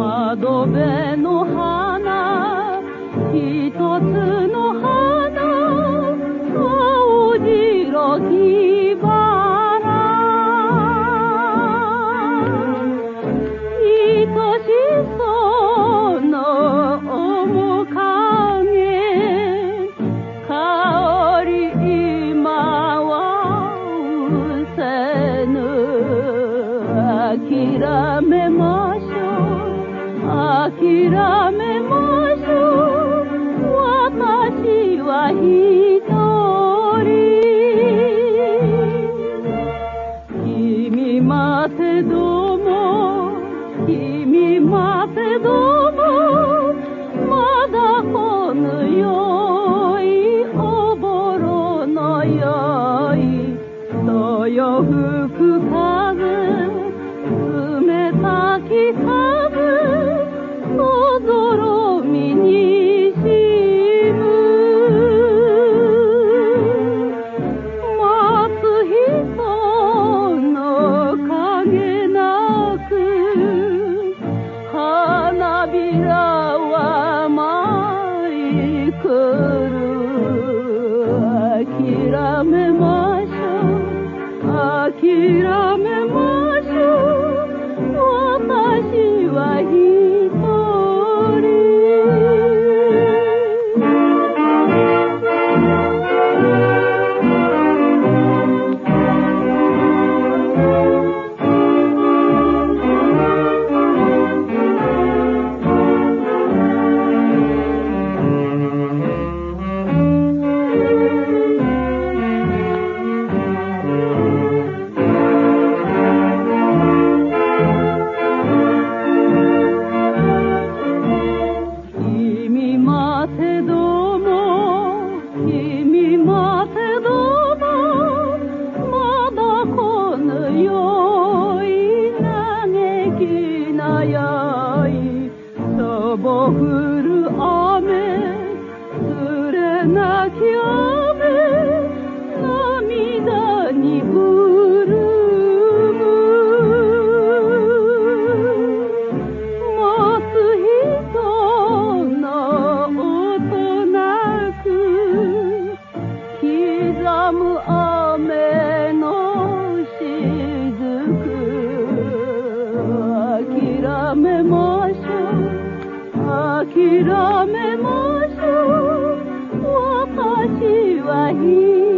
窓辺の花一つの花青白きバラ愛しそうの面影香り今はうせぬ。諦めます諦めましょう。私は一人。君待てども。君待てども。まだこのよいおぼろのよい。豊吹く風冷たき風。舞い来る諦め早いそぼ降る雨連れなき雨涙諦めましょう。私は一